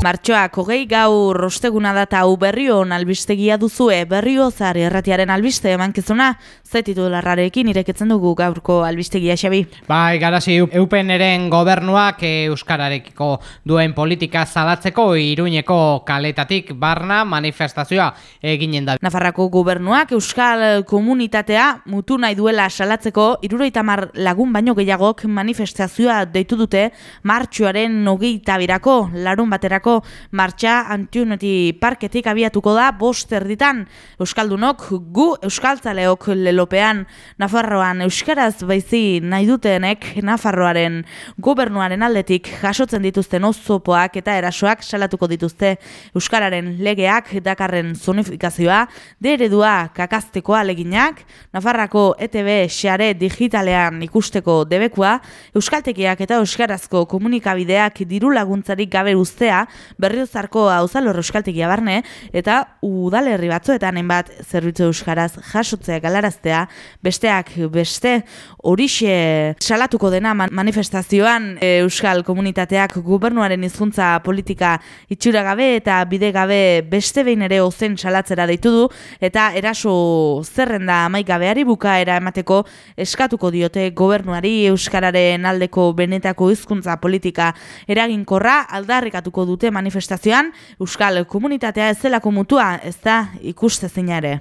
Martxoak hogei gaur rosteguna data hau berrio albistegia duzue berrio zari erratiaren albiste emankizuna zaititu larrarekin ireketzen dugu gaurko albistegia xabi. Bai, garazi eupen eren gobernuak Euskararekiko duen politika zalatzeko iruñeko kaletatik barna manifestazioa eginen da. Nafarrako gobernuak Euskal komunitatea mutu nahi duela salatzeko iruroitamar lagun baino gehiagok manifestazioa deitu dute martxoaren nogeita birako larun baterako martxa Antioneti Parketik abiatuko da bost erditan. Euskaldunok gu Euskaltzaleok lelopean. Nafarroan Euskaraz baizi nahi dutenek Nafarroaren gobernuaren aldetik jasotzen dituzten ozopoak eta erasoak salatuko dituzte. Euskararen legeak dakarren zonifikazioa deredua kakazteko aleginak Nafarrako ETV xare digitalean ikusteko debekua Euskaltekiak eta Euskarazko komunikabideak diru laguntzarik gabe ustea berriozarko hauzalor euskaltik barne eta udalerri batzuetan hainbat zerbitzu euskaraz jasotzea galaraztea, besteak beste horixe salatuko dena manifestazioan e, euskal komunitateak gobernuaren hizkuntza politika itxura gabe eta bide gabe beste behin ere ozen salatzera deitu du eta eraso zerrenda amaika behari bukaera emateko eskatuko diote gobernuari euskararen aldeko benetako hizkuntza politika eraginkorra aldarrikatuko dute manifestazioan Euskal komunitatea ez zelako mutua ez da ikuste zinare.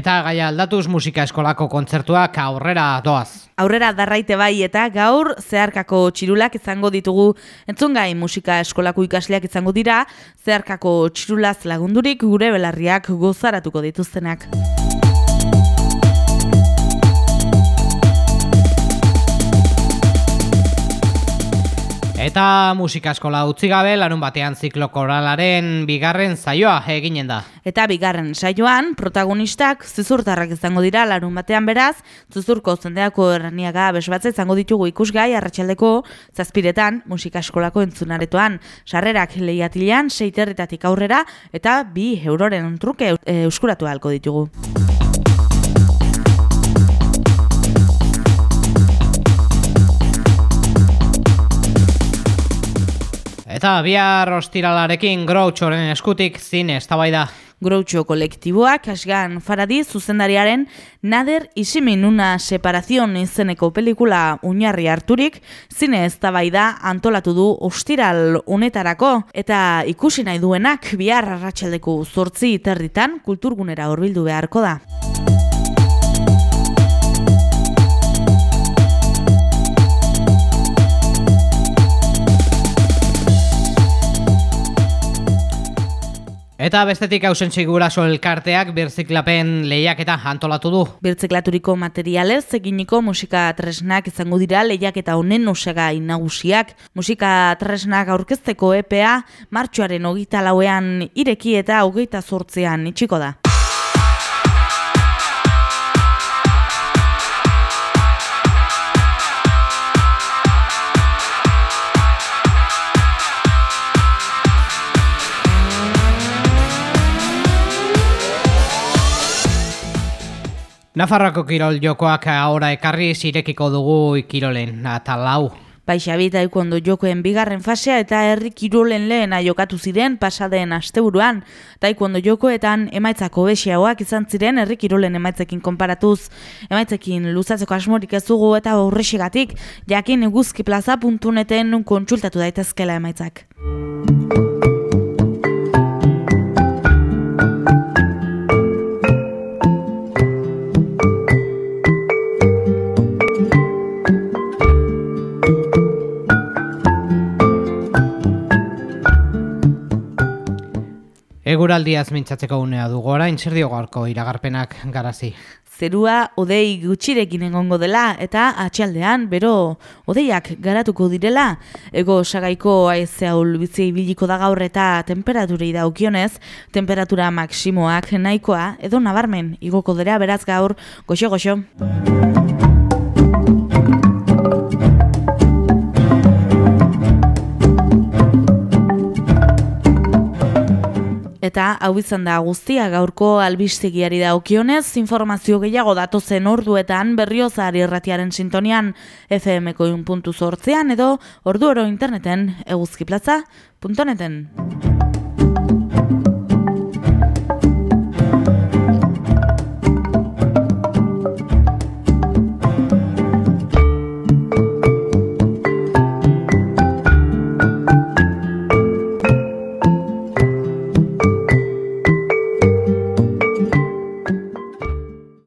Eta gaia aldatuz musika eskolako kontzertuak aurrera doaz. Aurrera darraite bai eta gaur zeharkako txirulak izango ditugu entzun gai musika eskolako ikasleak izango dira zeharkako txirulaz lagundurik gure belarriak gozaratuko dituztenak. Eta musika eskola utzi gabe larun batean ziklo koralaren bigarren saioa eginen da. Eta bigarren saioan protagonistak zuzurtarrak izango dira larun batean beraz, zuzurko zendeako erraniaga besbatze izango ditugu ikusgai arratsaldeko zazpiretan musika eskolako entzunaretoan. Sarrerak lehiatilean seiterritatik aurrera eta bi euroren truke euskuratu halko ditugu. Eta bihar ostiralarekin Grouchoren eskutik zine eztabaida. Groucho kolektiboak asgan faradi zuzendariaren Nader isimin una separazion izeneko pelikula unarri harturik zine eztabaida antolatu du ostiral honetarako eta ikusi nahi duenak bihar arratsaldeko zortzi terditan kulturgunera horbildu beharko da. Eta bestetik hausentzik guraso elkarteak birtziklapen lehiak eta antolatu du. Birtziklaturiko materialez, eginiko musika tresnak izango dira lehiak eta honen osega inagusiak. Musika tresnak aurkezteko EPA martxoaren hogita lauean ireki eta hogeita sortzean itxiko da. Nafarroko kirol jokoak ahora ekarri zirekiko dugu ikirolen eta lau. Baixa bita ikundo jokoen bigarren fasea eta herri kirolen lehena jokatu ziren pasadeen asteburuan. Taikondo jokoetan emaitzako besiagoak izan ziren herri kirolen emaitzekin konparatuz. Emaitzekin luzatzeko asmorik ez dugu eta horrexigatik jakin eguzkiplaza.neten kontsultatu daitezkela emaitzak. Eguraldiaz mintzatzeko unea du gora, intxerdio garko iragarpenak garazi. Zerua odei gutxirekin egongo dela eta atxaldean bero odeiak garatuko direla. Ego sagaiko aizea ulbitzei biliko da gaur eta temperaturei daukionez, temperatura maksimoak nahikoa edo nabarmen igoko dira beraz gaur goxo-goxo. Eta hau izan da guztia gaurko albistegiari da okionez, informazio gehiago datozen orduetan berriozari erratiaren sintonian FM-ko edo ordu oro interneten eguzkiplatza.neten.